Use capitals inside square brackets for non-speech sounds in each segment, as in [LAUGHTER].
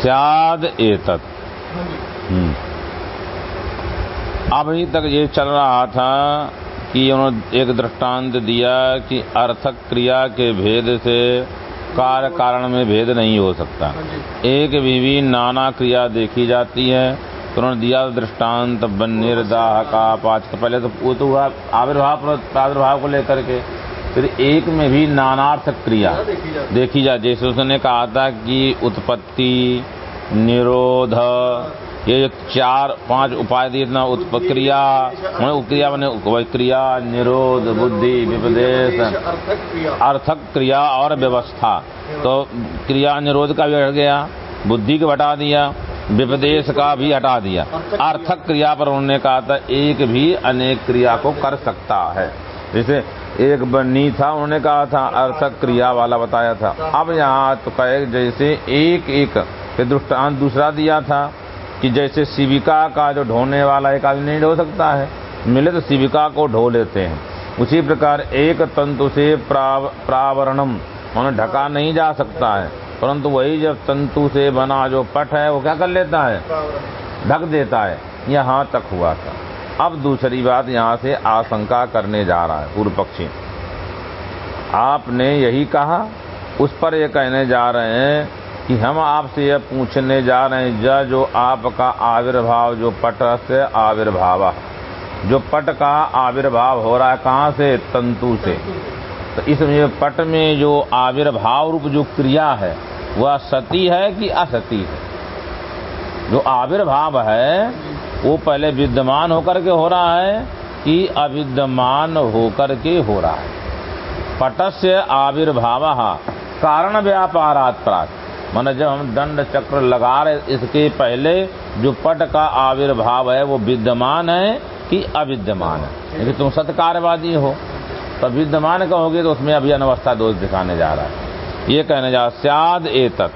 स्याद एतत। हम्म। अभी तक ये चल रहा था कि उन्होंने एक दृष्टांत दिया कि अर्थक क्रिया के भेद से कार्य कारण में भेद नहीं हो सकता। एक भी नाना क्रिया देखी जाती है तो उन्होंने दिया दृष्टांत निर्दाह का पाँच का पहले तो वो तो हुआ आविर्भाव प्रादुर्भाव को लेकर के। फिर एक में भी नानार्थ क्रिया। देखी जा। जैसे उसने कहा था कि उत्पत्ति निरोध ये जो चार पाँच उपाय दिए ना क्रिया क्रिया बने क्रिया निरोध बुद्धि विपदेश। अर्थक क्रिया। और व्यवस्था। तो क्रिया निरोध का भी हट गया बुद्धि को हटा दिया विपदेश का भी हटा दिया। अर्थक क्रिया पर उन्होंने कहा था एक भी अनेक क्रिया को कर सकता है। जैसे एक बनी था, उन्होंने कहा था अर्थक क्रिया वाला बताया था। अब यहाँ तो कहे जैसे एक एक दृष्टांत दूसरा दिया था कि जैसे शिविका का जो ढोने वाला एक आदमी नहीं ढो सकता है, मिले तो शिविका को ढो लेते हैं। उसी प्रकार एक तंतु से प्रावरणम उन्हें ढका नहीं जा सकता है। परंतु वही जब तंतु से बना जो पट है, वो क्या कर लेता है? ढक देता है। यहाँ तक हुआ था। अब दूसरी बात यहाँ से आशंका करने जा रहा है, पूर्व पक्षी। आपने यही कहा, उस पर ये कहने जा रहे हैं कि हम आपसे यह पूछने जा रहे हैं जो आपका आविर्भाव, जो पट से आविर्भाव। जो पट का आविर्भाव हो रहा है, कहाँ से? तंतु से। तो इसमें पट में जो आविर्भाव रूप, जो क्रिया है, वह सती है कि असती है? जो आविर्भाव है वो पहले विद्यमान होकर के हो रहा है कि अविद्यमान होकर के हो रहा है। पटस्य आविर्भाव, कारण व्यापारात प्राप्त माना जब हम दंड चक्र लगा रहे इसके पहले जो पट का आविर्भाव है, वो विद्यमान है कि अविद्यमान है? यदि तुम सत्कार्यवादी हो तो विद्यमान कहोगे तो उसमें अभी अनवस्था दोष दिखाने जा रहा है। ये कहने जा स्याद एतत।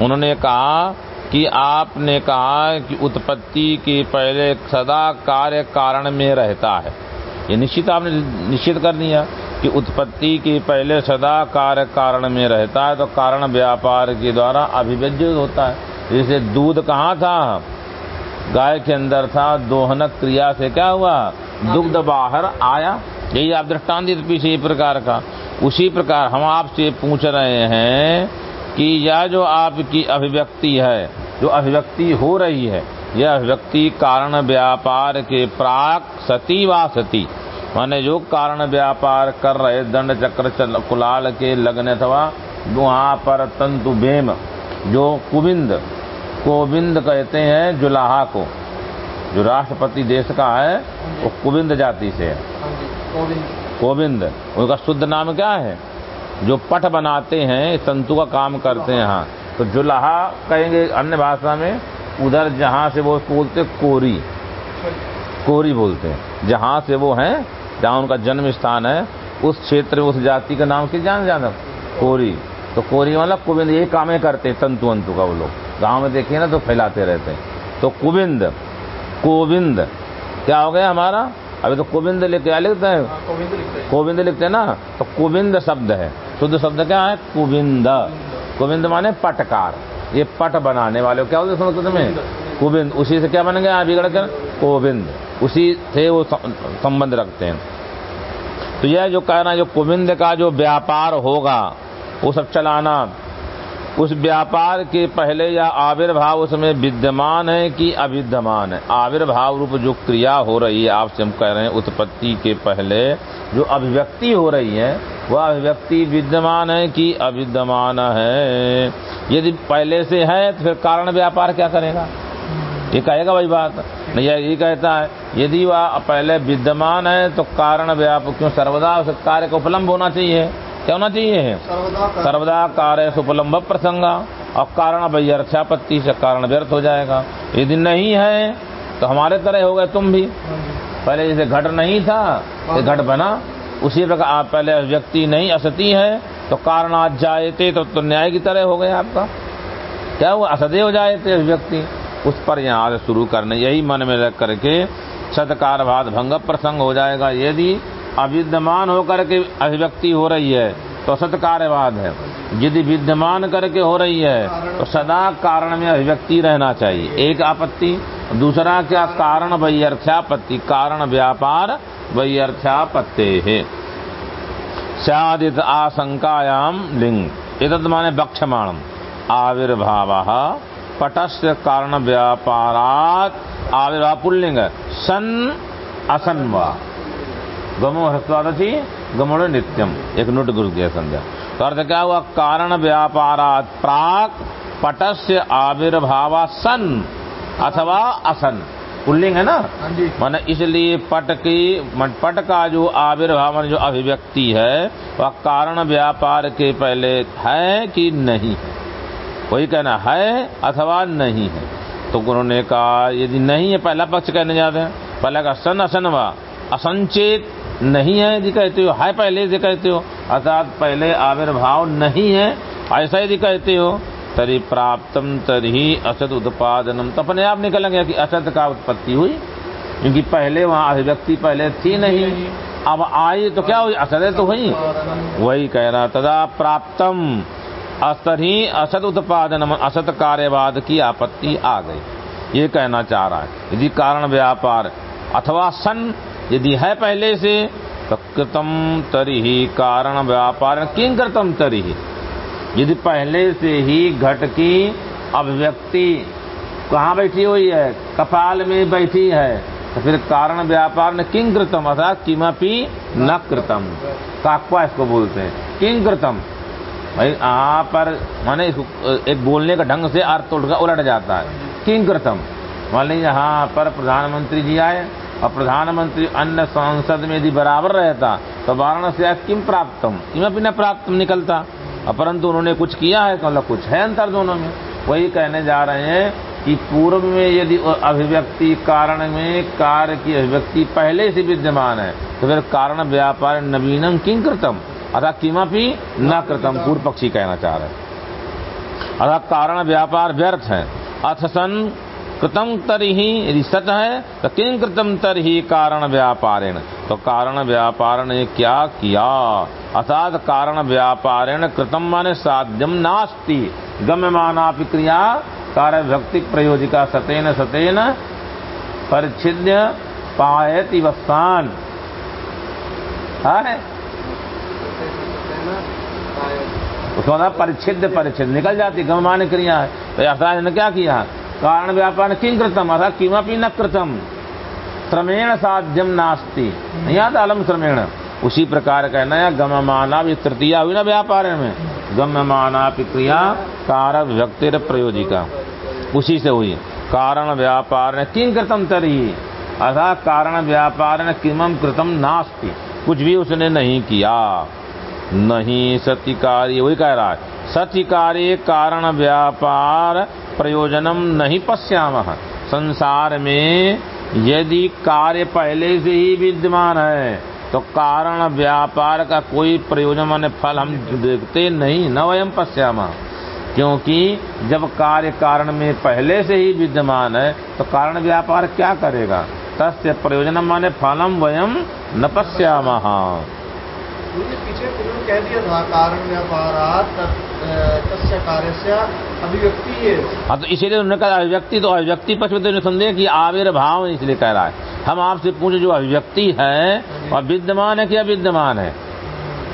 उन्होंने कहा कि आपने कहा कि उत्पत्ति के पहले सदा कार्य कारण में रहता है। ये निश्चित आपने निश्चित कर दिया कि उत्पत्ति के पहले सदा कार्य कारण में रहता है तो कारण व्यापार के द्वारा अभिव्यज्य होता है। जैसे दूध कहाँ था? गाय के अंदर था दोहनक क्रिया से क्या हुआ? दुग्ध बाहर आया। यही आप दृष्टांत पीछे प्रकार का। उसी प्रकार हम आपसे पूछ रहे हैं कि यह जो आपकी अभिव्यक्ति है जो अभिव्यक्ति हो रही है यह अभिव्यक्ति कारण व्यापार के प्राक सती व सती। माने जो कारण व्यापार कर रहे दंड चक्र कुलाल के लगने अथवा वहाँ पर तंतु बेम जो कुबिंद कोविंद कहते हैं जुलाहा को। जो राष्ट्रपति देश का है वो कुबिंद जाति से है। कोबिंद उनका शुद्ध नाम क्या है? जो पट बनाते हैं तंतु का काम करते हैं हाँ। तो जुलाहा कहेंगे अन्य भाषा में उधर जहाँ से वो बोलते कोरी। कोरी बोलते हैं। जहाँ से वो हैं जहाँ उनका जन्म स्थान है उस क्षेत्र में उस जाति का नाम की जान जाना। कोरी। तो कोरी वाला कुबिंद यही कामें करते हैं तंतु अंतु का वो लोग। गाँव में देखिए ना तो फैलाते रहते हैं। तो कुबिंद कोविंद क्या हो गया हमारा? अभी तो कोविंद लिख क्या लिखते हैं? कोविंद लिखते हैं ना? तो कुबिंद शब्द है। शुद्ध शब्द क्या है? कुविंद। कुबिंद माने पटकार। ये पट बनाने वाले क्या होते संस्कृत में कुबिंद उसी से क्या बन गया? बिगड़ कर कोविंद। उसी से वो संबंध रखते हैं। तो यह जो कहना है जो कुविंद का जो व्यापार होगा वो सब चलाना। उस व्यापार के पहले या आविर्भाव उसमें विद्यमान है कि अविद्यमान है? आविर्भाव रूप जो क्रिया हो रही है आपसे हम कह रहे हैं उत्पत्ति के पहले जो अभिव्यक्ति हो रही है वह अभिव्यक्ति विद्यमान है कि अविद्यमान है। यदि पहले से है तो फिर कारण व्यापार क्या करेगा? ये कहेगा वही बात। नहीं ये कहता है यदि वह पहले विद्यमान है तो कारण व्यापक क्यों? सर्वदा उस कार्य का उपलम्ब होना चाहिए। क्या होना चाहिए? सर्वदा कार्य। उपलम्ब प्रसंगा। और कारण व्यर्थापत्ति से कारण व्यर्थ हो जाएगा। यदि नहीं है तो हमारे तरह हो गए तुम भी। पहले जैसे घट नहीं था तो घट बना। उसी प्रकार आप पहले व्यक्ति नहीं असती है तो कारण आज जाए थे तो, तो न्याय की तरह हो गए आपका। क्या हुआ? असदे हो जाए थे व्यक्ति उस पर यहाँ शुरू करने यही मन में रख करके सत्कार भाद भंग प्रसंग हो जाएगा। यदि अविद्यमान होकर के अभिव्यक्ति हो रही है तो सत्कार्यवाद है। यदि विद्यमान करके हो रही है तो सदा कारण में अभिव्यक्ति रहना चाहिए। एक आपत्ति दूसरा क्या कारण वैयर्थ्यापत्ति कारण व्यापार वैयर्थ्यापत्ते है। सदित आशंकायाम लिंग। एतद माने बक्षमाणम आविर्भाव। पटस्य कारण व्यापारात आविर्भाव पुल्लिंग। सन असन वा गमो ह्रस्वादसी गमोड़ नित्यम। एक नुट गुरु दिया संध्या। तो अर्थ क्या हुआ? कारण व्यापारात प्राक पटस्य आविर्भाव सन। अथवा असन। पुल्लिंग है ना? माने इसलिए पट की पट का जो आविर्भाव जो अभिव्यक्ति है वह कारण व्यापार के पहले है कि नहीं है? वही कहना है अथवा नहीं है। तो उन्होंने कहा यदि नहीं है पहला पक्ष कहने जाते हैं। पहला का सन असन व। असंचेत नहीं है यदि कहते हो है पहले से कहते हो अर्थात पहले आविर्भाव नहीं है ऐसा यदि कहते हो तरी प्राप्तम तरी असत उत्पादनम तो अपने आप निकलेंगे कि असत का उत्पत्ति हुई क्योंकि पहले वहाँ अभिव्यक्ति पहले थी नहीं। अब आई तो क्या हुई? असत तो हुई। वही कह रहा तदा प्राप्तम। अस्तर ही असत उत्पादन असत कार्यवाद की आपत्ति आ गई। ये कहना चाह रहा है। यदि कारण व्यापार अथवा सन यदि है पहले से तो कृतम तरी कारण व्यापार किंग कृतम तरी यदि पहले से ही घट की अभिव्यक्ति कहाँ बैठी हुई है? कपाल में बैठी है। तो फिर कारण व्यापार ने किंग कृतम? अर्थात किमपी न कृतम। काकवा इसको बोलते हैं। किंग कृतम? भाई, यहाँ पर माने एक बोलने का ढंग से अर्थ उलट उलट जाता है। किंग कृतम? मान यहाँ पर प्रधानमंत्री जी आए, और प्रधानमंत्री अन्य संसद में यदि बराबर रहता तो वाराणसी किम प्राप्तम? किमपि न प्राप्त निकलता। परंतु उन्होंने कुछ किया है तो मतलब कुछ है अंतर दोनों में। वही कहने जा रहे हैं कि पूर्व में यदि अभिव्यक्ति कारण में कार्य की अभिव्यक्ति पहले से विद्यमान है तो फिर कारण व्यापार नवीनम किंग कृतम? अर्थात किमपि न कृतम, पूर्व पक्षी कहना चाह रहे अर्थात कारण व्यापार व्यर्थ है। अथ सन कृतम तरी ही यदि सच है तो किंग कृतम तर ही कारण व्यापारेण? तो कारण व्यापार ने क्या किया? अर्थात कारण व्यापारेण कृतम माने साध्यम नास्ति। गम्यमाना क्रिया कार्य भक्ति प्रयोजिका सतेन सतेन परिच्छिद्य पायति वस्तान। है? उसका परिच्छिद परिच्छिद निकल जाती गममान क्रिया है। तो अर्थात ने क्या किया? कारण व्यापार किंग कृतम? अर्थात किमपि न कृतम। श्रमेण साध्यम नास्ति। नहीं आता अलम श्रमेण उसी प्रकार का नया गममाना भी तृतीया हुई ना व्यापार में? गम्यमाना क्रिया कार व्यक्ति प्रयोजिका उसी से हुई। कारण व्यापार ने किम कृतम तरी? अर्थात कारण व्यापार ने किमम कृतम नास्ति। कुछ भी उसने नहीं किया। नहीं सत्य कार्य वही कह रहा है। सत्य कार्य कारण व्यापार प्रयोजनम नहीं पश्याम। संसार में यदि कार्य पहले से ही विद्यमान है तो कारण व्यापार का कोई प्रयोजन मान फल हम देखते नहीं, न वयम पश्याम। क्योंकि जब कार्य कारण में पहले से ही विद्यमान है तो कारण व्यापार क्या करेगा? तस्य प्रयोजन माने फलम वयम न पश्याम। पीछे कह दिया था, कारण व्यापारात तस्य कार्य अभिव्यक्ति हाँ तो इसीलिए उन्होंने कहा अभिव्यक्ति तो अभिव्यक्ति पक्ष में तो संदेह कि आविर्भाव इसलिए कह रहा है। हम आपसे पूछे जो अभिव्यक्ति है और विद्यमान है क्या अविद्यमान है?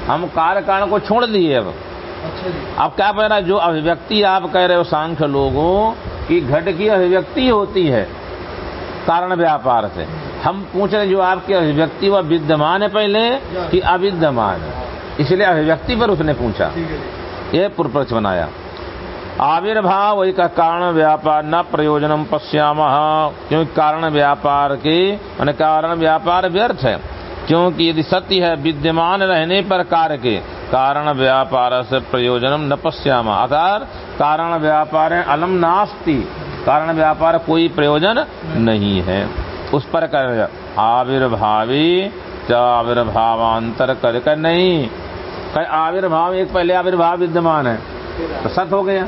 हम कार्य कारण को छोड़ दिए अब। अच्छा अब क्या कह रहा है जो अभिव्यक्ति आप कह रहे हो सांख्य लोगों की घट की अभिव्यक्ति होती है कारण व्यापार से। हम पूछ रहे जो आपकी अभिव्यक्ति वह विद्यमान है पहले कि अविद्यमान है? इसलिए अभिव्यक्ति पर उसने पूछा। है ये पूर्व पक्ष बनाया। आविर्भाव वही का कारण व्यापार न प्रयोजनम पश्याम, क्योंकि कारण व्यापार के, मान कारण व्यापार व्यर्थ है। क्योंकि यदि सत्य है, विद्यमान रहने पर कार्य के, कारण व्यापार से प्रयोजनम न पश्याम। अर्थात कारण व्यापार अलम नास्ति। कारण व्यापार कोई प्रयोजन नहीं है। उस पर कर आविर्भावी आविर्भावांतर कर नहीं। आविर्भाव एक पहले आविर्भाव विद्यमान है। तो सत हो गया।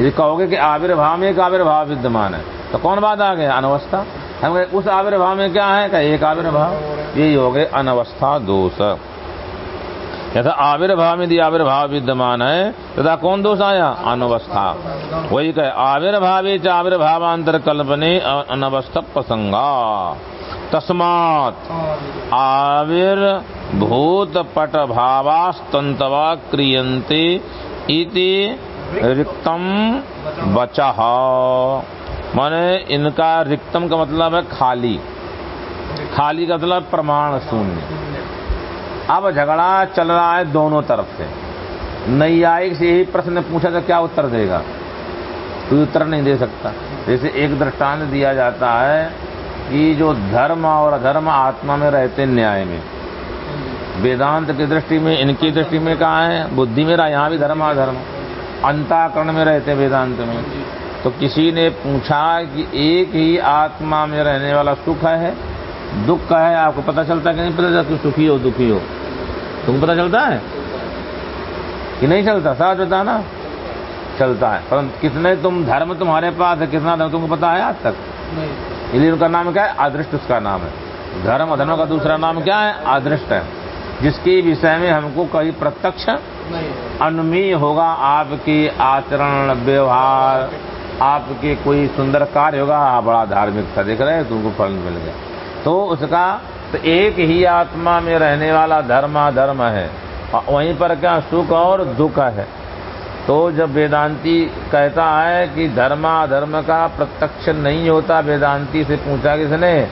यदि कहोगे कि आविर्भाव में एक आविर्भाव विद्यमान है तो कौन बात आ गया? अनवस्था। हम उस आविर्भाव में क्या है? का एक आविर्भाव। यही हो गए अनवस्था दोष। यथा आविर्भाव यदि आविर्भाव विद्यमान है तथा कौन दोष आया? अनवस्था। वही कहे, आविर्भावी च आविर्भावांतर कल्पने अनवस्थ प्रसंगा। तस्मात। आविर्भूत पट भावास्तंतवा क्रियंते इति रिक्तम बचह माने इनका रिक्तम का मतलब है खाली। खाली का मतलब प्रमाण शून्य। अब झगड़ा चल रहा है दोनों तरफ़ से। नैयायिक से यही प्रश्न पूछा तो क्या उत्तर देगा? कोई उत्तर नहीं दे सकता। जैसे एक दृष्टांत दिया जाता है कि जो धर्म और अधर्म आत्मा में रहते न्याय में। वेदांत की दृष्टि में, इनकी दृष्टि में कहा है? बुद्धि में रहा, यहाँ भी धर्म अधर्म। अंताकरण में रहते वेदांत में। तो किसी ने पूछा कि एक ही आत्मा में रहने वाला सुख है? दुख का है, आपको पता चलता कि नहीं पता चलता सुखी हो, दुखी हो? तुमको पता चलता है? कि नहीं चलता? साथ बता ना। चलता है। परंतु कितने तुम, धर्म तुम्हारे पास है, कितना धर्म तुमको पता है आज तक? इसलिए उनका नाम क्या है? अदृष्ट उसका नाम है। धर्म अधर्म का दूसरा नाम क्या है? अदृष्ट है। जिसके विषय में हमको कहीं प्रत्यक्ष अनुमीय होगा, आपके आचरण, व्यवहार, आपके कोई सुंदर कार्य होगा आप बड़ा धार्मिक था, देख रहे हैं, तुमको फल मिल गया। तो उसका तो एक ही आत्मा में रहने वाला धर्म धर्म है वहीं पर क्या सुख और दुख है? तो जब वेदांती कहता है कि धर्मा धर्म का प्रत्यक्ष नहीं होता, वेदांती से पूछा किसने?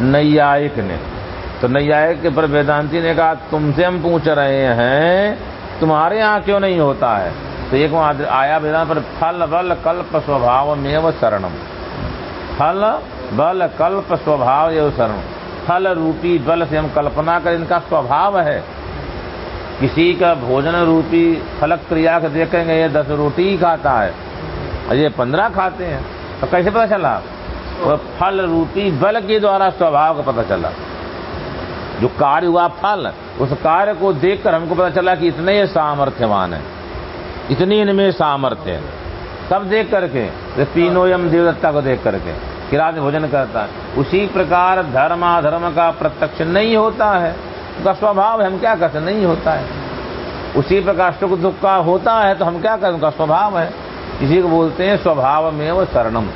नैयायिक ने। तो नैयायिक के पर वेदांती ने कहा, तुमसे हम पूछ रहे हैं, तुम्हारे यहाँ क्यों नहीं होता है? तो एक आया वेदांत पर, फल बल कल्प स्वभाव में शरणम। फल बल कल्प स्वभाव एवं शरण फल रूपी बल से हम कल्पना कर, इनका स्वभाव है। किसी का भोजन रूपी फलक क्रिया को देखेंगे, ये दस रोटी ही खाता है। और ये पंद्रह खाते हैं तो कैसे पता चला? वो फल रूपी बल के द्वारा स्वभाव का पता चला। जो कार्य हुआ फल, उस कार्य को देखकर हमको पता चला कि इतने ये सामर्थ्यवान है। इतनी इनमें सामर्थ्य है। सब देख करके तीनों देवदत्ता को देख करके किरात भोजन करता है। उसी प्रकार धर्म अधर्म का प्रत्यक्ष नहीं होता है। उसका स्वभाव हम क्या करते नहीं होता है। उसी प्रकार सुख दुख का होता है तो हम क्या करें? उनका स्वभाव है। इसी को बोलते हैं स्वभाव में वो शरणम।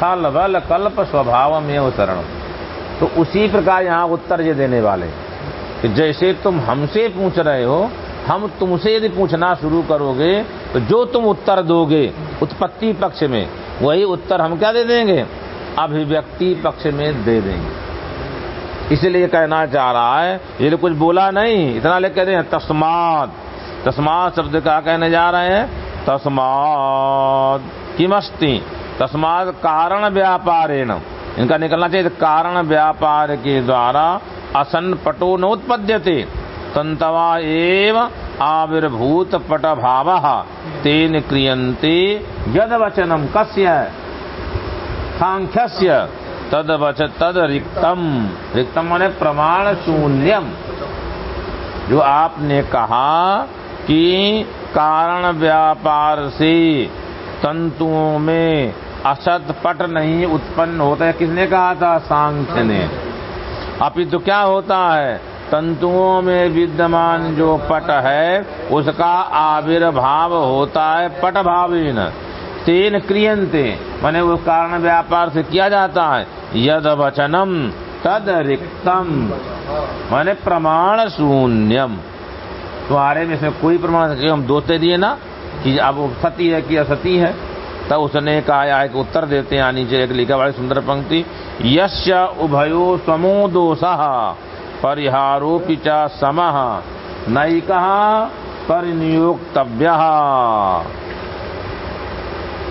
फल बल कल्प स्वभाव में वो शरणम। तो उसी प्रकार यहाँ उत्तर ये देने वाले कि जैसे तुम हमसे पूछ रहे हो, हम तुमसे यदि पूछना शुरू करोगे तो जो तुम उत्तर दोगे उत्पत्ति पक्ष में, वही उत्तर हम क्या दे देंगे? अभिव्यक्ति पक्ष में दे देंगे। इसलिए कहना चाह रहा है, ये कुछ बोला नहीं। इतना ले कहते हैं तस्मात तस्मात शब्द क्या कहने जा रहे हैं तस्मात किमस्ति? तस्मात कारण व्यापारेण। इनका निकलना चाहिए कारण व्यापार के द्वारा असन पटो न नोत्पद्यते। तंतवा एव आविर्भूत पट भाव तेन क्रियंते यद वचनम कस्य? सांख्यस्य तद वच तद रिक्तम। रिक्तम माने प्रमाण शून्यम जो आपने कहा कि कारण व्यापार से तंतुओं में असत पट नहीं उत्पन्न होता है। किसने कहा था? सांख्य ने। अभी तो क्या होता है? तंतुओं में विद्यमान जो पट है, उसका आविर्भाव होता है पट भावीन तेन क्रियंते मैंने वो कारण व्यापार से किया जाता है। यद वचनम तद रिक्तम मैंने प्रमाण शून्यम। तुम्हारे में से कोई प्रमाण हम दोते दिए ना, कि अब सती है कि असती है। तब उसने कहा एक उत्तर देते हैं नीचे एक लिखा बड़ी सुंदर पंक्ति। यश उभयो समो दोष परिहारोपि च सम। नई कहा परिनियोक्तव्य।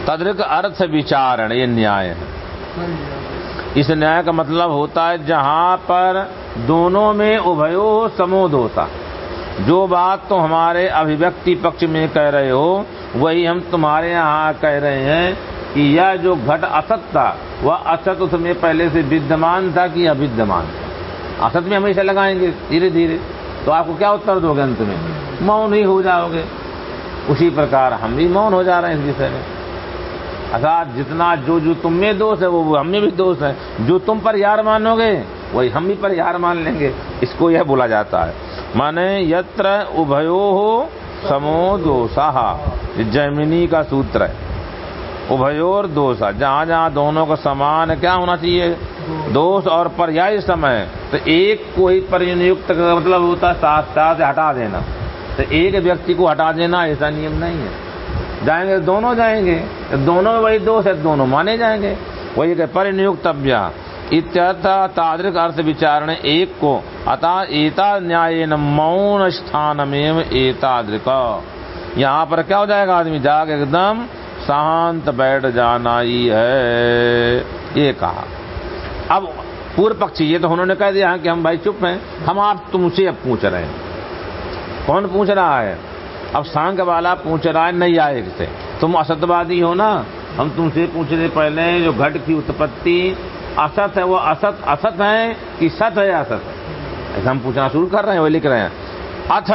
तद्रिक अर्थ विचारण, ये न्याय। है इस न्याय का मतलब होता है जहाँ पर दोनों में उभयो समोद होता जो बात तो हमारे अभिव्यक्ति पक्ष में कह रहे हो, वही हम तुम्हारे यहाँ कह रहे हैं कि यह जो घट असत था, वह असत उसमें पहले से विद्यमान था कि अविद्यमान था। असत में हमेशा लगाएँगे, धीरे धीरे। तो आपको क्या उत्तर दोगे अंत में? मौन ही हो जाओगे। उसी प्रकार हम भी मौन हो जा रहे हैं इस विषय में। अर्थात जितना जो जो तुम में दोष है, वो हम में भी दोष है। जो तुम पर यार मानोगे, वही हम भी परिहार मान लेंगे। इसको यह बोला जाता है। माने यत्र उभयो हो समो दोषा। जैमिनी का सूत्र है। उभयोर दोषा जहाँ जहाँ दोनों का समान क्या होना चाहिए? दोष और पर्याय समय। तो एक को ही परिनियुक्त का मतलब होता है साथ साथ हटा देना। तो एक व्यक्ति को हटा देना ऐसा नियम नहीं है। जाएँगे दोनों जाएँगे। दोनों वही दोष है दोनों माने जाएँगे। वही कहे परिनियुक्तव्य। इत्यर्थ तादृक अर्थ विचारण एक को अतः एता न्याय मौन स्थान में एतादृक यहाँ पर क्या हो जाएगा आदमी? जाग एकदम शांत बैठ जाना ही है। ये कहा। अब पूर्व पक्षी, ये तो उन्होंने कह दिया कि हम भाई चुप हैं, हम आप तुमसे अब पूछ रहे हैं। कौन पूछ रहा है? अब सांग वाला पूछ रहा है, नहीं आए से तुम असतवादी हो ना? हम तुमसे पूछ रहे पहले जो घट की उत्पत्ति असत है, वो असत असत है कि सत है असत? ऐसा हम पूछना शुरू कर रहे हैं वो लिख रहे हैं। अथ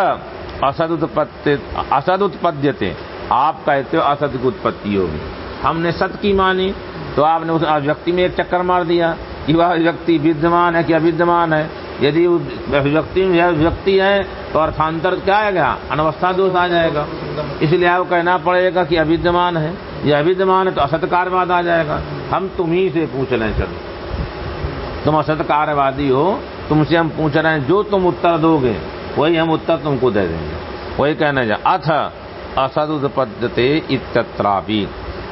असद उत्पत्ति असद उत्पद्यते। आप कहते हो असत की उत्पत्ति होगी। हमने सत की मानी। तो आपने उस अभिव्यक्ति में एक चक्कर मार दिया। कि वह अभिव्यक्ति विद्यमान है कि अविद्यमान है? यदि व्यक्ति व्यक्ति है तो अर्थांतर क्या आएगा अनवस्था दोष आ जाएगा। इसलिए आपको कहना पड़ेगा कि अविद्यमान है। यह अविद्यमान है तो असत्कारवाद आ जाएगा। हम तुम्ही से पूछ रहे हैं, चलो। तुम असत्कारवादी हो, तुमसे हम पूछ रहे हैं, जो तुम उत्तर दोगे, वही हम उत्तर तुमको दे देंगे। वही कहना जा अथ असद उत्पद्यते इत्यत्रापि।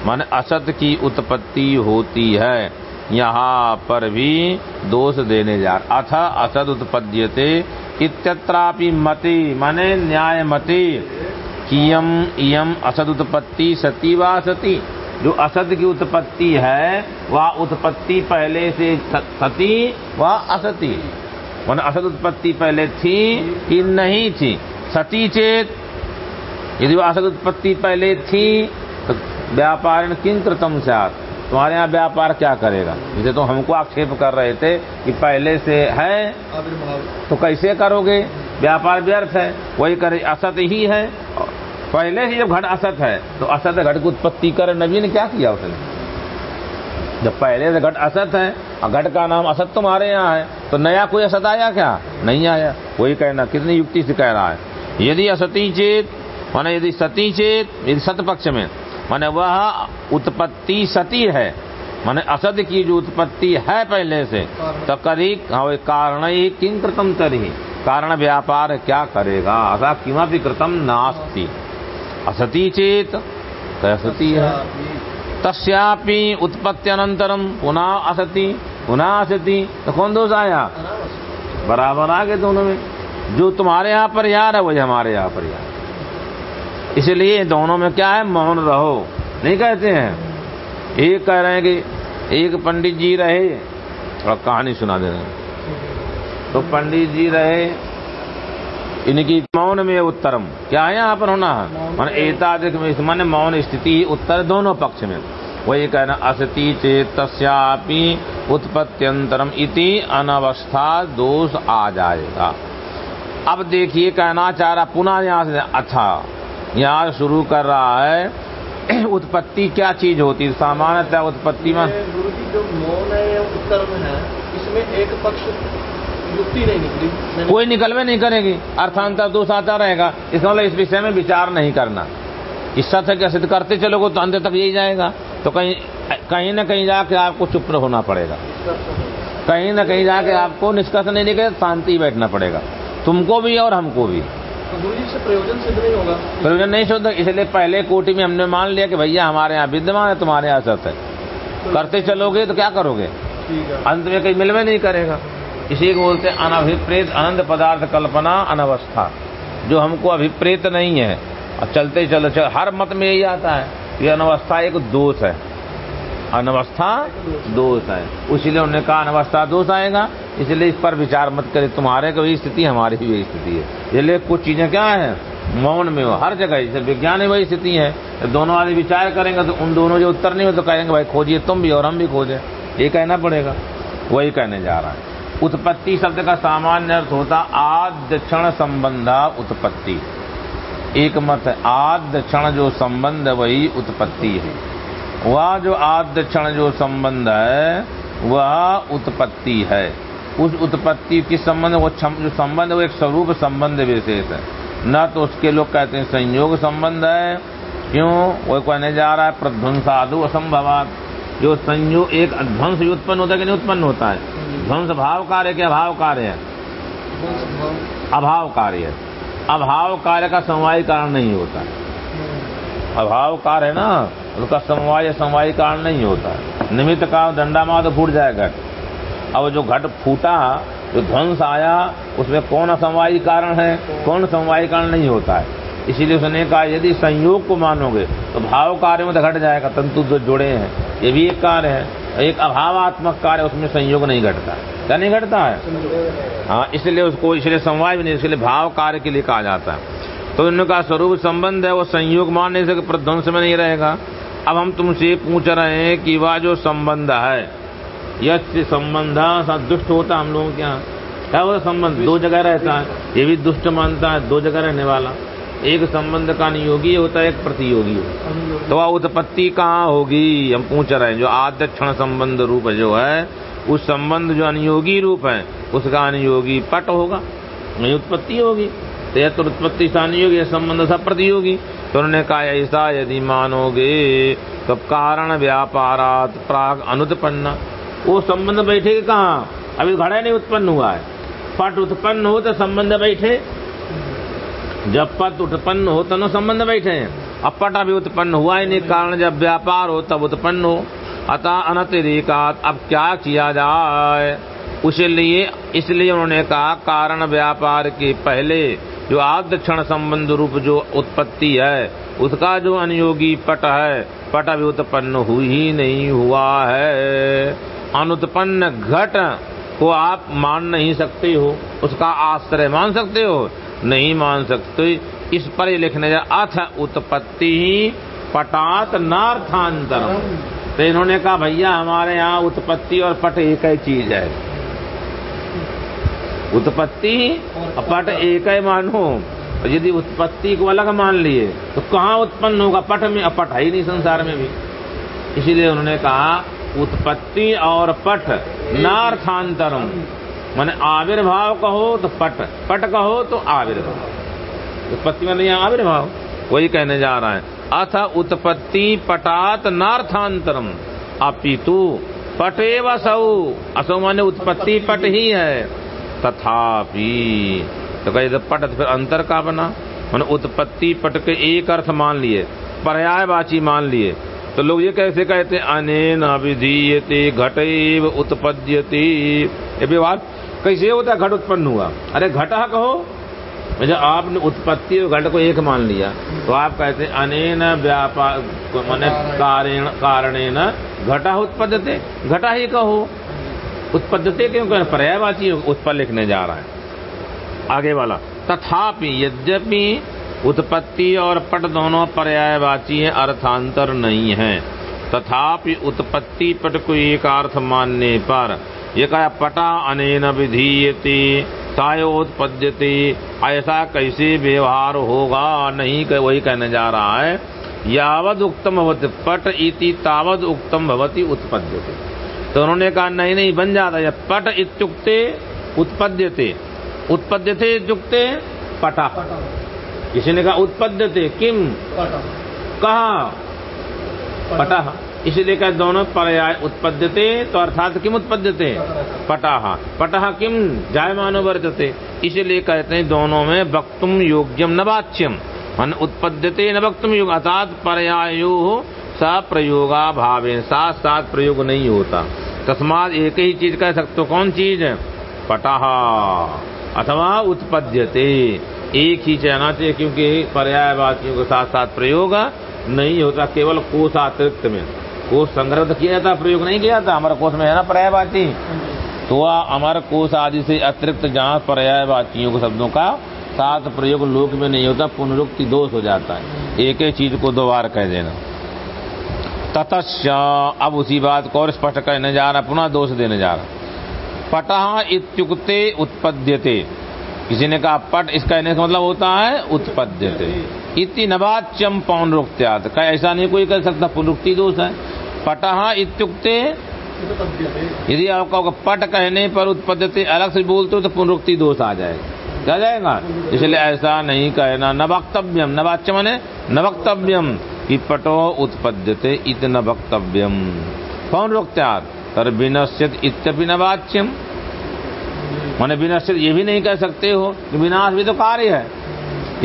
मान असत की उत्पत्ति होती है। यहाँ पर भी दोष देने जा अथ असद उत्पद्यते इत्यत्रापि मति, माने न्याय मति। कियम इयम असद उत्पत्ति सती व सती? जो असत की उत्पत्ति है वह उत्पत्ति पहले से सती व असती? मान असद उत्पत्ति पहले थी कि नहीं थी? सती चेत? यदि वह असद उत्पत्ति पहले थी तो व्यापार किन कृतम साथ तुम्हारे यहाँ व्यापार क्या करेगा? जैसे तो हमको आक्षेप कर रहे थे कि पहले से है तो कैसे करोगे? व्यापार व्यर्थ है, वही करे, असत ही है। पहले ही जब घट असत है तो असत घट की उत्पत्ति कर नबी ने क्या किया उसने? जब पहले से घट असत है, और घट का नाम असत तुम्हारे यहाँ है तो नया कोई असत आया क्या? नहीं आया। वही कहना, कितनी युक्ति से कह रहा है? यदि असती चेत, माने यदि सती चेत, यदि सत पक्ष में माने वह उत्पत्ति सती है। माने असत की जो उत्पत्ति है पहले से तो करी हाँ, कारण ही किंग कृतम तरी? कारण व्यापार क्या करेगा? असा किमपि कृतम नास्ति। असती चेत असती है। तस्यापि उत्पत्ति अनंतरम पुनः असती पुनः असती तो कौन दोष आया? बराबर। आ गए दोनों में। जो तुम्हारे यहाँ पर यार है वही हमारे यहाँ पर यार इसलिए दोनों में क्या है? मौन रहो। नहीं कहते हैं? एक कह रहे हैं कि एक पंडित जी रहे और कहानी सुना दे रहे हैं। तो पंडित जी रहे, इनकी मौन में उत्तरम। क्या है यहाँ पर होना? है मान एतादिक में मन मौन स्थिति उत्तर दोनों पक्ष में। वही कहना असति चेतस्यापि उत्पत्त्यंतरम इति अनवस्था दोष आ जाएगा। अब देखिए कहना चाह रहा, पुनः यहाँ से अच्छा यहाँ शुरू कर रहा है। [CLEARS THROAT] उत्पत्ति क्या चीज़ होती है? सामान्यतः उत्पत्ति में गुरु जी जो मौन है या उत्तर में है इसमें एक पक्ष युक्ति नहीं निकली। कोई निकलवे नहीं करेगी। अर्थांतर दोष आता रहेगा। इसका मतलब इस विषय में विचार नहीं करना। इस सत्य के सिद्ध करते चलोगे तो अंत तक यही जाएगा। तो कहीं कहीं न कहीं जाके आपको चुप होना पड़ेगा। कहीं न कहीं जाके आपको निष्कर्ष नहीं निकले शांति बैठना पड़ेगा। तुमको भी और हमको भी। तो गुरु जी से प्रयोजन सिद्ध नहीं होगा। प्रयोजन नहीं इसलिए पहले कोटि में हमने मान लिया कि भैया हमारे यहाँ विद्यमान है तुम्हारे यहाँ सत्य है। करते चलोगे तो क्या करोगे? अंत में कहीं मिलवे नहीं करेगा। इसी को बोलते अनभिप्रेत अनंत पदार्थ कल्पना अनवस्था जो हमको अभिप्रेत नहीं है। और चलते चलो चल हर मत में यही आता है ये अनवस्था एक दोष है। अनवस्था दोष है। इसलिए उन्होंने कहा अनवस्था दोष आएगा, इसलिए इस पर विचार मत करें। तुम्हारे को भी स्थिति, हमारी भी स्थिति है। इसलिए कुछ चीज़ें क्या है? मौन में हो, हर जगह। जैसे विज्ञान वही स्थिति है। दोनों आदमी विचार करेंगे तो उन दोनों जो उत्तर नहीं हो तो कहेंगे, भाई, खोजिए तुम भी और हम भी खोजें। ये कहना पड़ेगा। वही कहने जा रहा है। उत्पत्ति शब्द का सामान्य अर्थ होता आद्य क्षण संबंधा उत्पत्ति। एक मत है, आद्य क्षण जो संबंध वही उत्पत्ति है। वह जो आद्य क्षण जो संबंध है, वह उत्पत्ति है। उस उत्पत्ति के संबंध, वो जो संबंध वो एक स्वरूप संबंध विशेष है। न तो उसके लोग कहते हैं संयोग संबंध है। क्यों? वो कहने जा रहा है प्रध्वंसादु असंभवात। जो संयोग, एक ध्वंस उत्पन्न होता है कि नहीं उत्पन्न होता है? ध्वंस भाव कार्य के अभाव कार्य है। अभाव कार्य अभाव कार्य का समवाय कारण नहीं होता। है अभाव कार्य है ना? उसका समवाय समवाय कारण नहीं होता। निमित्त का डंडा मार तो फूट जाएगा। अब जो घट फूटा, जो ध्वंस आया, उसमें कौन असमवायी कारण है? कौन समवायी कारण नहीं होता है? इसीलिए उसने कहा, यदि संयोग को मानोगे तो भाव कार्य में तो घट जाएगा, तंतु जो जुड़े हैं, ये भी एक कार्य है। एक अभावात्मक कार्य, उसमें संयोग नहीं घटता। क्या नहीं घटता है? हाँ इसलिए उसको, इसलिए समवाय भी नहीं इसलिए भाव कार्य के लिए कहा जाता है। तो उनका स्वरूप संबंध है, वो संयोग मानने से प्रध्वंस में नहीं रहेगा। अब हम तुमसे पूछ रहे हैं कि वह जो संबंध है यह संबंध दुष्ट होता हम लोगों के यहाँ। क्या होता संबंध? दो जगह रहता है। ये भी दुष्ट मानता है दो जगह रहने वाला। एक संबंध का नियोगी होता है एक प्रतियोगी होता तो वह उत्पत्ति कहाँ होगी? हम पूछ रहे हैं। जो आद्य क्षण संबंध रूप जो है उस संबंध जो अनियोगी रूप है उसका अनियोगी पट होगा। नहीं उत्पत्ति होगी। तो, यह तो उत्पत्ति स्थानीय संबंध सब प्रतियोगी। तो उन्होंने कहा ऐसा यदि मानोगे तो कारण व्यापारात प्राग अनुत्पन्न। वो संबंध बैठे कहाँ? अभी घड़ा नहीं उत्पन्न हुआ है। पट उत्पन्न हो तो संबंध बैठे। जब पट उत्पन्न हो तो न संबंध बैठे। हैं अब पट अभी उत्पन्न हुआ ही नहीं। कारण जब व्यापार हो, तब उत्पन्न हो। अतः अनतिरिकात अब क्या किया जाए? उसे लिए, इसलिए उन्होंने कहा, कारण व्यापार के पहले जो आद्य क्षण संबंध रूप जो उत्पत्ति है, उसका जो अनुयोगी पट है, पट अभी उत्पन्न हुई ही नहीं हुआ है। अनुत्पन्न घट को आप मान नहीं सकते हो, उसका आश्रय मान सकते हो, नहीं मान सकते। इस पर लिखने जा, अथ उत्पत्ति ही पटात नार्थांतर तो इन्होंने कहा, भैया, हमारे यहाँ उत्पत्ति और पट एक ही चीज़ है। उत्पत्ति पट एक ही मानो। यदि उत्पत्ति को अलग मान लिए तो कहाँ उत्पन्न होगा? पट में अपट है ही नहीं संसार में भी। इसीलिए उन्होंने कहा, उत्पत्ति और पट नार्थांतरम। माने आविर्भाव कहो तो पट पट कहो तो आविर्भाव। उत्पत्ति में नहीं आविर्भाव। वही कहने जा रहा है, अथ उत्पत्ति पटात नार्थांतरम। अपितु पटे वसौ असौ माने उत्पत्ति पट ही है। तथापि तो कहे पट फिर अंतर का बना। मैंने उत्पत्ति पट के एक अर्थ मान लिए पर्यायवाची मान लिए। तो लोग ये कैसे कहते अनेन विधीयते घट उत्पद्यते। ये कैसे होता है घट उत्पन्न हुआ? अरे घटा कहो। जब आपने उत्पत्ति और घट को एक मान लिया तो आप कहते हैं अनेन व्यापार मैंने कारण। न घटा उत्पद्यते। घटा ही कहो। उत्पद्यते क्यों? कह पर्यायवाची उस पर लिखने जा रहा है। आगे वाला तथापि यद्यपि उत्पत्ति और पट दोनों पर्यायवाची है अर्थांतर नहीं है। तथापि उत्पत्ति पट को एक अर्थ मानने पर ये कहा पटा अनेन विधीयते तायोत्पद्यते ऐसा कैसे व्यवहार होगा? नहीं कह, वही कहने जा रहा है यावद उत्तम भवती पट इति तावद उत्तम भवती उत्पद्यते। तो उन्होंने कहा नहीं नहीं बन जाता है। पट इत्युक्ते उत्पद्यते। उत्पद्यते इत्युक्ते पटा। किसी ने कहा उत्पद्यते किम? कहा पटा। इसीलिए कह दोनों पर्याय उत्पद्यते तो अर्थात किम उत्पद्यते? पटाह पटाह किम? जायमानो वर्तते इसलिए कहते हैं दोनों में वक्तुम योग्यम न वाच्यम मन उत्पद्यते न वक्तुम योग अर्थात पर्यायो सा प्रयोगा भावे साथ साथ प्रयोग नहीं होता। तस्मात एक ही चीज़ कह सकते हो, कौन चीज़? पटाह अथवा उत्पद्यते। एक ही कहना चाहिए, क्योंकि पर्यायवाचियों के साथ साथ प्रयोग नहीं होता, केवल कोष अतिरिक्त में। कोष संग्रह किया जाता प्रयोग नहीं किया जाता हमारे कोष में है ना पर्यायवाची तो अमर कोष आदि से अतिरिक्त जहाँ पर्यायवाचियों के शब्दों का साथ प्रयोग लोक में नहीं होता, पुनरुक्ति दोष हो जाता है। एक ही चीज़ को दो बार कह देना। ततश्च। अब उसी बात को और स्पष्ट कहने जा रहा पुनः दोष देने जा रहा। पटह इत्युक्ते उत्पद्यते। किसी ने कहा पट इस कहने का मतलब होता है उत्पद्यते। इति नवाच्यम पौनरुक्त्यात। का ऐसा नहीं कोई कर सकता पुनरुक्ति दोष है। पटह इत्युक्ते यदि आपका पट कहने पर उत्पद्यते अलग से बोलते हो तो पुनरुक्ति दोष आ जाएगा। क्या जाएगा। इसलिए ऐसा नहीं कहना। न वक्तव्यम न वाच्य मने न वक्तव्यम कि पटो उत्पद्यते इत न वक्तव्यम। कौन रोकत्यात तर विनश्यत इत्यपि न वाच्यम। माने विनश्यत ये भी नहीं कह सकते हो। कि विनाश भी तो कार्य है।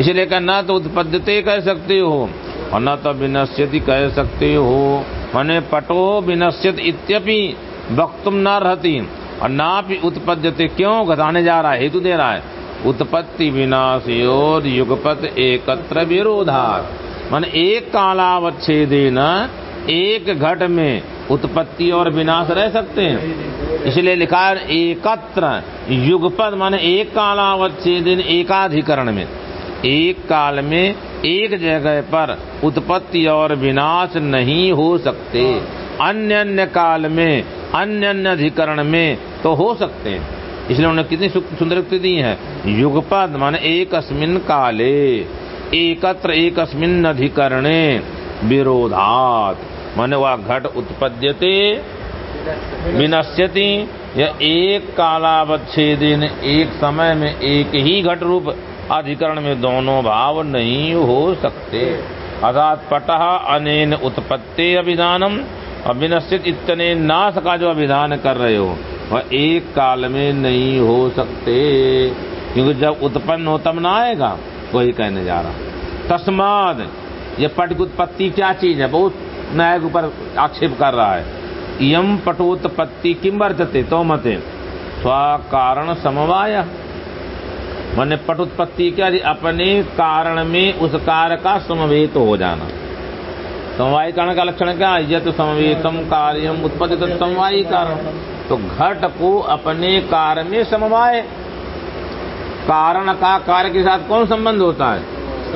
इसलिए कह न तो उत्पद्यते कह सकते हो, और न तो विनश्यति कह सकते हो। मैंने पटो विनश्यत इत्यपि वक्तुम न रहती, और ना भी उत्पद्यते क्यों? घटाने जा रहा है, हेतु दे रहा है। उत्पत्ति विनाशयोर युगपत एकत्र विरोधात। मान एक कालावच्छेदेन एक घट में उत्पत्ति और विनाश रह सकते हैं। इसलिए लिखा है एकत्र युगपद, माने एक कालावच्छेदन एकाधिकरण में। एक काल में एक जगह पर उत्पत्ति और विनाश नहीं हो सकते। अन्य अन्य काल में अन्य अन्य अधिकरण में तो हो सकते हैं। इसलिए उन्होंने कितनी सुंदर दी है। युगपद, माने एक अस्मिन काले। एकत्र एक अस्मिन अधिकरणे विरोधात। माने वह घट उत्पद्यते, विनश्यति, या एक कालावच्छेदिन, एक समय में एक ही घट रूप अधिकरण में दोनों भाव नहीं हो सकते। अर्थात पटह अनेन उत्पत्ति अभिधानम, और विनश्चित इतने नाश का जो अभिधान कर रहे हो, वह एक काल में नहीं हो सकते। क्योंकि जब उत्पन्न हो तब ना आएगा। वही कहने जा रहा। तस्माद, ये पट उत्पत्ति क्या चीज़ है? बहुत न्याय ऊपर आक्षेप कर रहा है। यम पटोत्पत्ति किम वर्तते तो मते। स्व कारण समवाय। मैंने पटोत्पत्ति क्या अपने कारण में उस कार्य का समवेत हो जाना। समवाय कारण का लक्षण क्या? यत समवेतम कार्यम उत्पत्ति तो समवायी कारण। तो घट को अपने कार्य में समवाय। कारण का कार्य के साथ कौन संबंध होता है?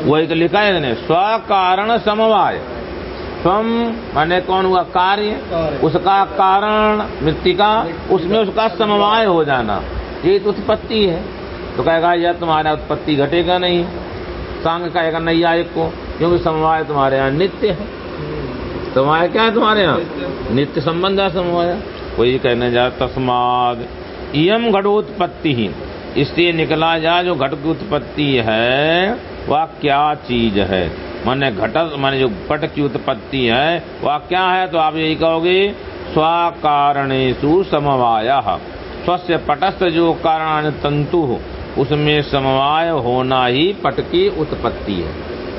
वही तो लिखा है स्व कारण समवाय। स्वम माने कौन हुआ? कार्य। उसका कारण मृतिका उसमें उसका समवाय हो जाना। ये तो उत्पत्ति है। तो कहेगा यह तुम्हारा उत्पत्ति घटेगा नहीं। सांग कहेगा नहीं आए को क्योंकि समवाय तुम्हारे यहाँ नित्य है। समवाय क्या है तुम्हारे यहाँ? नित्य संबंध है समवाय। वही कहने जा तस्माद इम घटोत्पत्ति ही इसलिए निकला जाए जो घट की उत्पत्ति है, वह क्या चीज़ है? माने घट माने जो पट की उत्पत्ति है, वह क्या है? तो आप यही कहोगे स्वकारणेशु समवाय। स्वस्थ पटस्थ जो कारण तंतु हो, उसमें समवाय होना ही पट की उत्पत्ति है।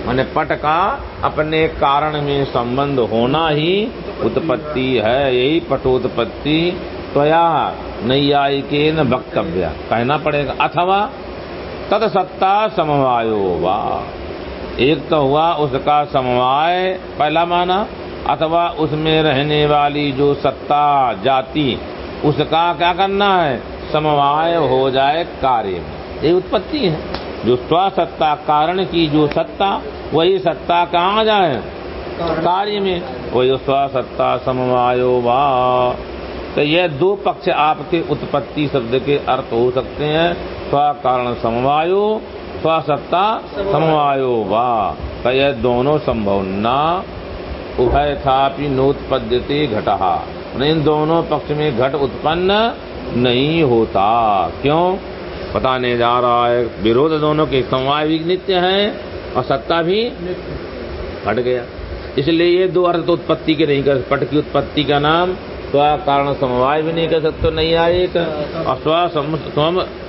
माने पट का अपने कारण में संबंध होना ही उत्पत्ति है, यही पटोत्पत्ति त्वया नैयायिके न वक्तव्य। कहना पड़ेगा, अथवा तद सत्ता समवायो वा। एक तो हुआ उसका समवाय, पहला माना, अथवा उसमें रहने वाली जो सत्ता जाति, उसका क्या करना है? समवाय हो जाए कार्य में। ये उत्पत्ति है। जो स्वसत्ता कारण की जो सत्ता, वही सत्ता कहाँ जाए? कार्य में। वही स्वसत्ता समवायो वा। तो यह दो पक्ष आपके उत्पत्ति शब्द के अर्थ हो सकते हैं। स्व कारण समवायो स्वसत्ता समवायो वा। तो यह दोनों संभव न। उभय था नोत्पद्यते घटहा इन दोनों पक्ष में घट उत्पन्न नहीं होता। क्यों? बताने जा रहा है। विरोध दोनों के समवाय भी नित्य है और सत्ता भी घट गया। इसलिए ये दो अर्थ तो उत्पत्ति के नहीं कर पट की उत्पत्ति का नाम स्व कारण समवाय भी नहीं कर सकते, नहीं आए और स्व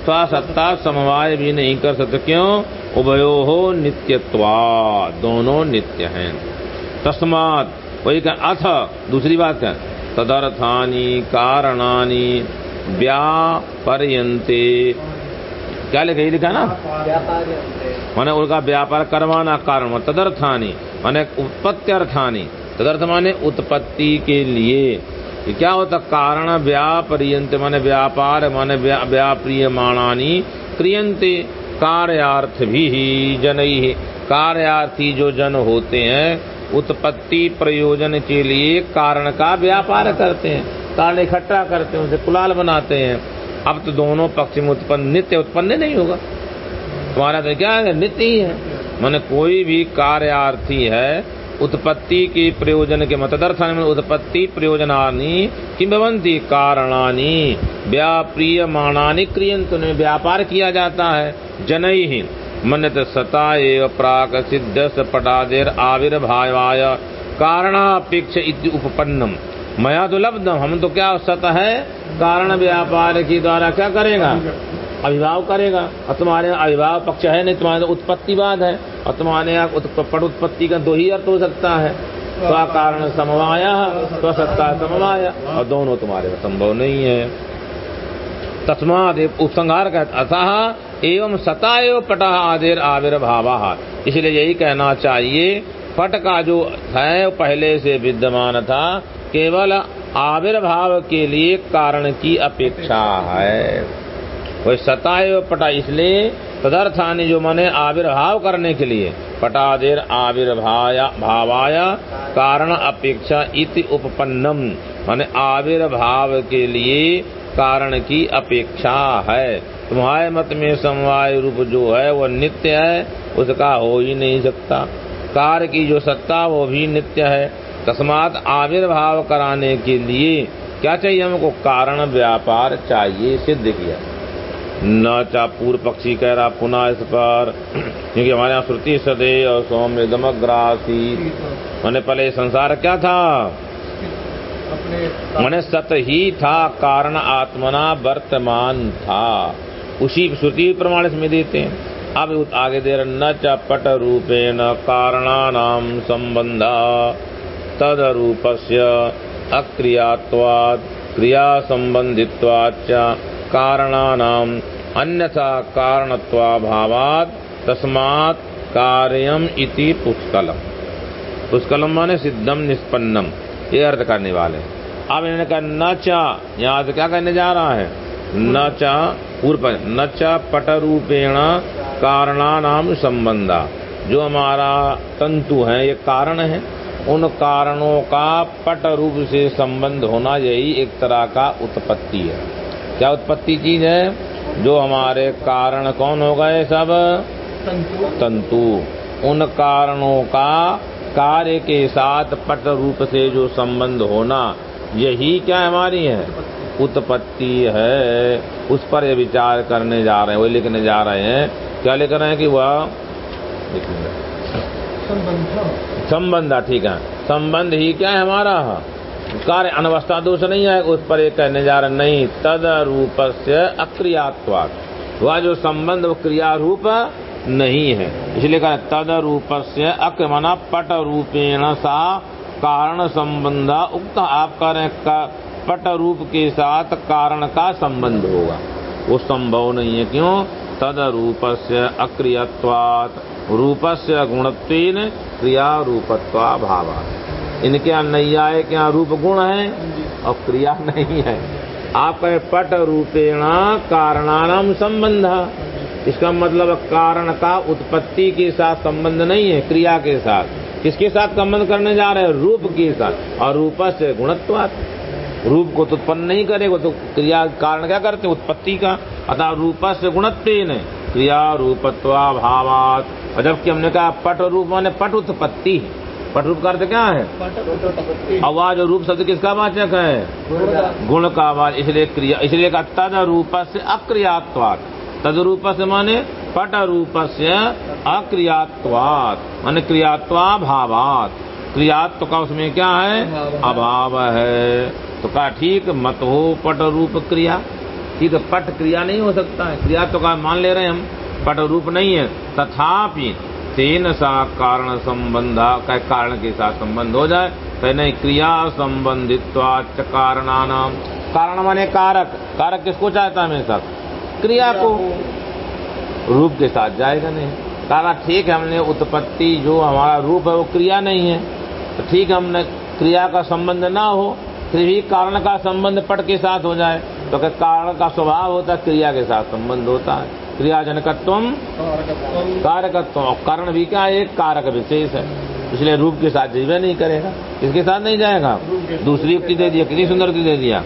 स्वसत्ता समवाय भी नहीं कर सकते। क्यों? उभयो हो नित्यत्वा दोनों नित्य हैं। तस्मात, वही का अथ, दूसरी बात क्या तदर्थानी, कारणानी व्यापर्यंते क्या लिखा, ये लिखा ना? माने उनका व्यापार करवाना कारण, तदर्थानी, माने उत्पत्ति अर्थानी तदर्थ माने उत्पत्ति के लिए। ये क्या होता कारण व्यापर्यंत, माने व्यापार, माने व्याप्रिय माणानी क्रियंते, कार्यार्थ भी ही, जन। ही कार्यार्थी जो जन होते हैं, उत्पत्ति प्रयोजन के लिए कारण का व्यापार करते हैं। कारण इकट्ठा करते हैं, उसे कुलाल बनाते हैं। अब तो दोनों पक्ष में उत्पन्न, नित्य उत्पन्न नहीं होगा। तुम्हारा तो क्या है? नित्य ही है। मैंने कोई भी कार्यार्थी है उत्पत्ति के प्रयोजन के मत तदर्थानि में उत्पत्ति प्रयोजनानि किम भवंती कारणानि। व्याप्रियमाणानि क्रियंत में व्यापार किया जाता है जनई ही मन्यत सता एव प्राक सिद्ध पटादेर आविर्भावाय। कारणापेक्ष उपपन्नम। मया तो लब्धम, हम तो क्या सत है? कारण व्यापार के द्वारा क्या करेगा? अभिभाव करेगा और तुम्हारे यहाँ अभिभाव पक्ष है नहीं, तुम्हारे उत्पत्तिवाद है और तुम्हारे यहाँ पट उत्पत्ति का दो ही अर्थ हो सकता है। स्व कारण समवाया, स्व सत्ता समवाया और दोनों तुम्हारे संभव नहीं है। तस्माद उपसंहार कहते अतः एवं सता एवं पट आदिर आविर्भाव। इसलिए यही कहना चाहिए, पट का जो है पहले से विद्यमान था, केवल आविर्भाव के लिए कारण की अपेक्षा है। वही सताए पटा, इसलिए तदर्थानी जो मने आविर्भाव करने के लिए, पटादेर आविर्भाया, भावाया कारण अपेक्षा इति उपपन्नम, माने आविर्भाव के लिए कारण की अपेक्षा है। तुम्हारे मत में समवाय रूप जो है, वो नित्य है, उसका हो ही नहीं सकता। कार्य की जो सत्ता, वो भी नित्य है। तस्मात आविर्भाव कराने के लिए क्या चाहिए हमको? कारण, व्यापार चाहिए, सिद्ध किया। न चा पूर्व पक्षी कह रहा पुनः इस पर। क्योंकि हमारे यहाँ श्रुति सदे और सौम्य दमग्रासी मैंने पहले संसार क्या था? मैंने सत ही था, कारण आत्मना वर्तमान था। उसी श्रुति प्रमाण में देते हैं। अब आगे दे रहे न च पट रूपेण कारणानाम संबंध। तद रूप से अक्रियात्वाद क्रिया संबंधित्वाच कारणानाम अन्यथा कारणत्वाभावात तस्मात् कार्यम इति पुष्कलम। पुष्कलम माने सिद्धम, निष्पन्नम। ये अर्थ करने वाले अब इन्होंने कहा, न चा, यहाँ से क्या करने जा रहा है? न चा, पूर्व, न चा पट रूपेण कारणा नाम संबंधा। जो हमारा तंतु है, ये कारण है। उन कारणों का पट रूप से संबंध होना यही एक तरह का उत्पत्ति है। क्या उत्पत्ति चीज़ है? जो हमारे कारण कौन हो गए सब? तंतु। उन कारणों का कार्य के साथ पट रूप से जो संबंध होना यही क्या हमारी है? उत्पत्ति। है। उस पर ये विचार करने जा रहे हैं वही लिखने जा रहे हैं। क्या लिख रहे हैं कि वह? संबंध ठीक है। संबंध ही क्या है हमारा? कार्य अनवस्था दोष नहीं है, उस पर एक कहने जा रहे नहीं। तद रूप से अक्रियात्वाद वह जो संबंध, वो क्रिया रूप नहीं है। इसलिए कहा तद रूप से अक्रमणा पट रूपेण सा कारण संबंध उक्त। आप कह रहे का- पट रूप के साथ कारण का संबंध होगा। वो संभव नहीं है, क्यों? तद रूप से अक्रियत्वात। रूप से गुणत्वेन क्रिया रूपत्वा भाव इनके यहाँ नैयाय के यहाँ रूप गुण है और क्रिया नहीं है। आप कहें पट रूपेण कारणानाम संबंध। इसका मतलब कारण का उत्पत्ति के साथ संबंध नहीं है क्रिया के साथ। किसके साथ संबंध करने जा रहे हैं? रूप के साथ। और रूप से गुणत्वात। रूप को तो उत्पन्न नहीं करेगा तो क्रिया कारण क्या करते हैं? उत्पत्ति का। अतः रूप से गुणत्व क्रिया रूपत्वा भावात और जबकि हमने कहा पट रूप माने पट उत्पत्ति। पट रूप का अर्थ क्या है? आवाज़ और रूप शब्द किसका वाचक है? गुण का आवाज़। इसलिए क्रिया इसलिए का तद रूप से अक्रियात्वात। तद रूप से माने पट रूप से अक्रियात्वात। माने क्रियात्वा भावात क्रियात्व का उसमें क्या है? अभाव है। तो कहा ठीक, मत हो पट रूप क्रिया। ठीक है पट क्रिया नहीं हो सकता है। क्रिया तो का मान ले रहे हैं हम। पट रूप नहीं है। तथापि तेन सा कारण संबंधा का कारण के साथ संबंध हो जाए तो नहीं क्रिया संबंधित कारणानाम। कारण माने कारक। कारक किसको चाहता है हमेशा? क्रिया को। रूप के साथ जाएगा नहीं। कहा ठीक है, हमने उत्पत्ति जो हमारा रूप है, वो क्रिया नहीं है। तो ठीक हमने क्रिया का संबंध ना हो, फिर भी कारण का संबंध पट के साथ हो जाए। तो कारण का स्वभाव होता है क्रिया के साथ संबंध होता है। क्रियाजनकत्व कारकत्व। कारण भी क्या है? एक कारक विशेष है। इसलिए रूप के साथ जीवे नहीं करेगा। इसके साथ नहीं जाएगा। दूसरी युक्ति दे दिया कितनी सुंदर युक्ति दे दिया।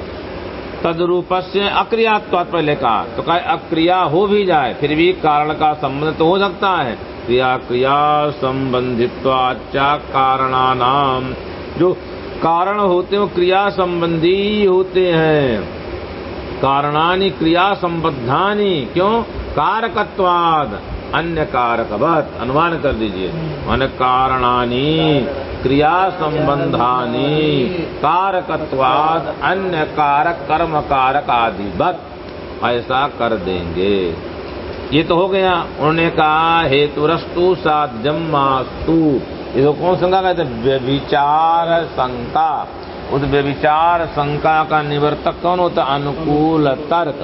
तदरूप से अक्रियात्वात पहले कहा। तो कहा अक्रिया हो भी जाए फिर भी कारण का संबंध तो हो सकता है। क्रिया क्रिया संबंधित संबंधित्वाचा कारणानाम। जो कारण होते हैं क्रिया संबंधी होते हैं। कारणानि क्रिया संबद्धानी। क्यों? कारकत्वाद अन्य कारक कारकवत अनुमान कर दीजिए। मन कारणानी क्रिया संबंधानी कारकत्वाद अन्य कारक कर्म कारक आदि बत ऐसा कर देंगे। ये तो हो गया। उन्होंने कहा हेतु रस्तु साध्यम मास्तु। ये तो कौन शंका कहते व्यभिचार शंका उस व्यविचार शंका का निवर्तक कौन होता? अनुकूल तर्क।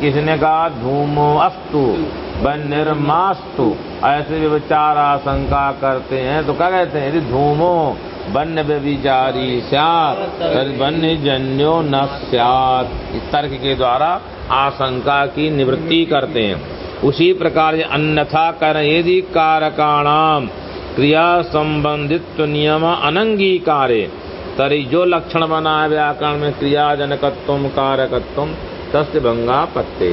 किसी ने कहा? धूमो अस्तु निर्मास्तु ऐसे व्यविचार आशंका करते हैं तो क्या कहते हैं? यदि धूमो वन्य व्यविचारी सत वन्य जन्यो न इस तर्क के द्वारा आशंका की निवृत्ति करते हैं। उसी प्रकार अन्यथा कर, यदि कारकाणाम क्रिया संबंधित नियम अनंगीकारे तरी जो लक्षण बना है व्याकरण में क्रिया जनकत्व कारकत्व तस्य भंगा पत्ते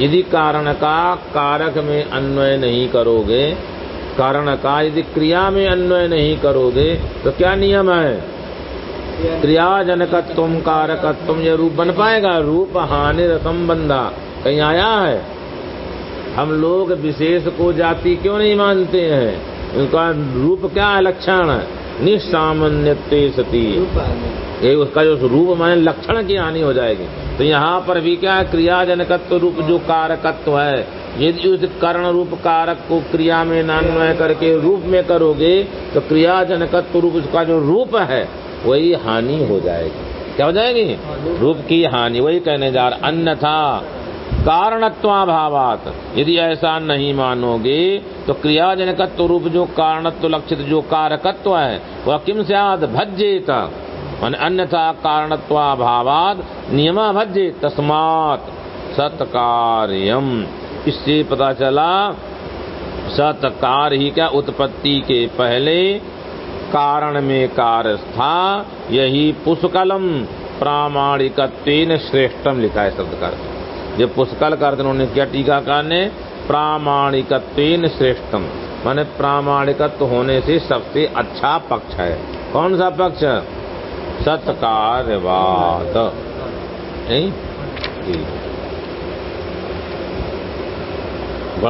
यदि कारण का कारक में अन्वय नहीं करोगे, कारण का यदि क्रिया में अन्वय नहीं करोगे तो क्या नियम है? क्रिया जनकत्व कारकत्व ये रूप बन पाएगा? रूप, हानि संबंधा कहीं आया है? हम लोग विशेष को जाति क्यों नहीं मानते हैं? उनका रूप क्या है? लक्षण है। निसामान्य सती। ये उसका जो रूप माने लक्षण की हानि हो जाएगी। तो यहाँ पर भी क्या है? क्रिया जनकत्व रूप जो कारकत्व है यदि उस कर्ण रूप कारक को क्रिया में नान्वय करके रूप में करोगे तो क्रिया जनकत्व रूप उसका जो रूप है वही हानि हो जाएगी। क्या हो जाएगी? रूप। की हानि वही कहने जा रहा अन्यथा। कारणत्वाभावात। यदि ऐसा नहीं मानोगे तो क्रियाजनकत्व रूप जो कारणत्व लक्षित जो कारकत्व है, वह किम से आद भज्जेत अन्यथा कारणत्वाभावाद नियमा भज्जे तस्मात सत्कार्यम। इससे पता चला, सत्कार ही क्या उत्पत्ति के पहले कारण में कार्य था यही पुष्कलम प्रामाणिक श्रेष्ठम लिखा है शब्द कर जो पुष्कल का उन्होंने किया, टीकाकार ने प्रामाणिक श्रेष्ठम। माने प्रामाणिकत्व होने से सबसे अच्छा पक्ष है। कौन सा पक्ष? सत्कार्यवाद नहीं?